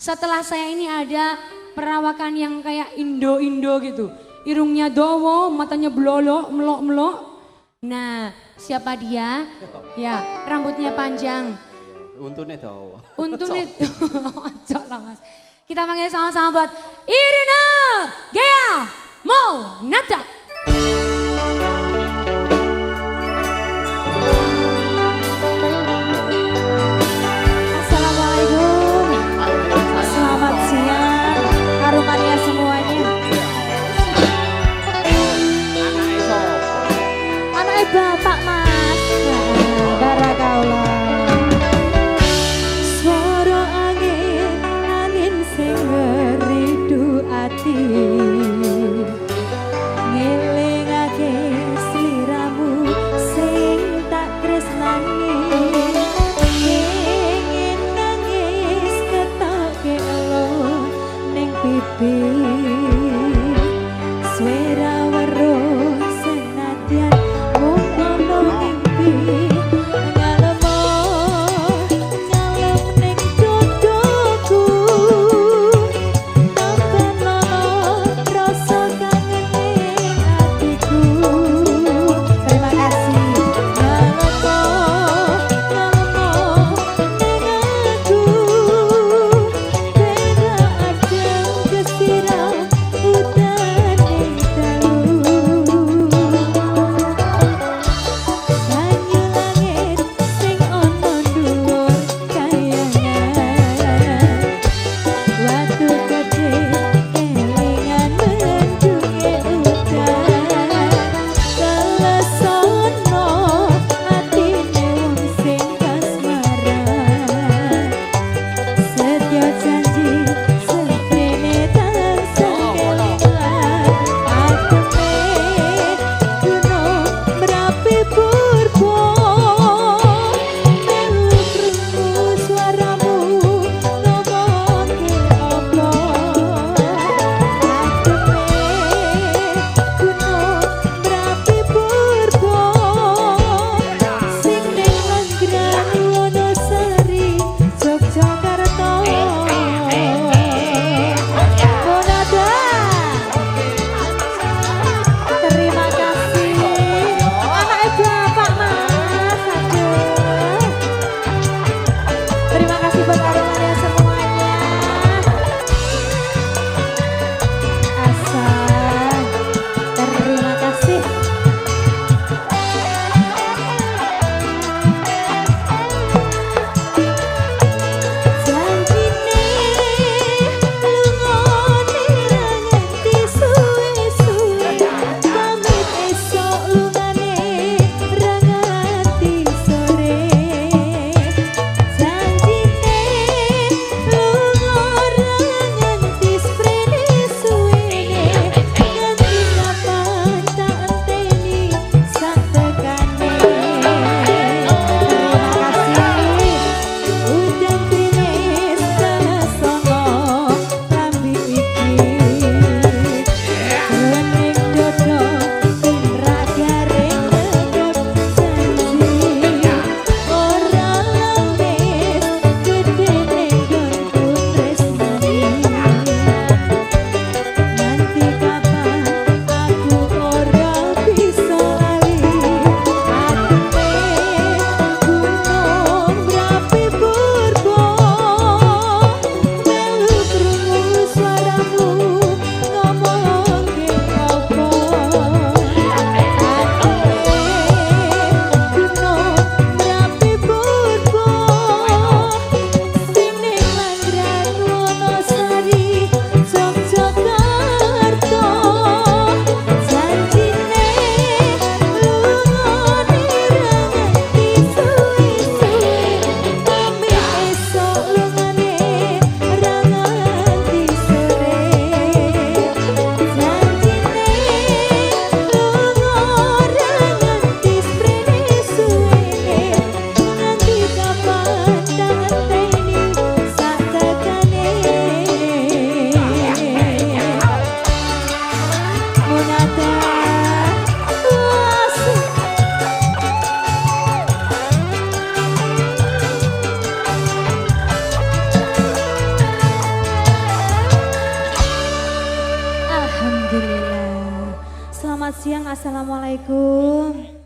Setelah saya ini ada perawakan yang kayak Indo-Indo gitu. Irungnya dowo, matanya belolo, melok-melok. Nah, siapa dia? Ya, rambutnya panjang. Untungnya tau. Untungnya Cok lah mas. Kita panggil sama-sama buat Irina Gea Nata. 爸妈。Assalamualaikum.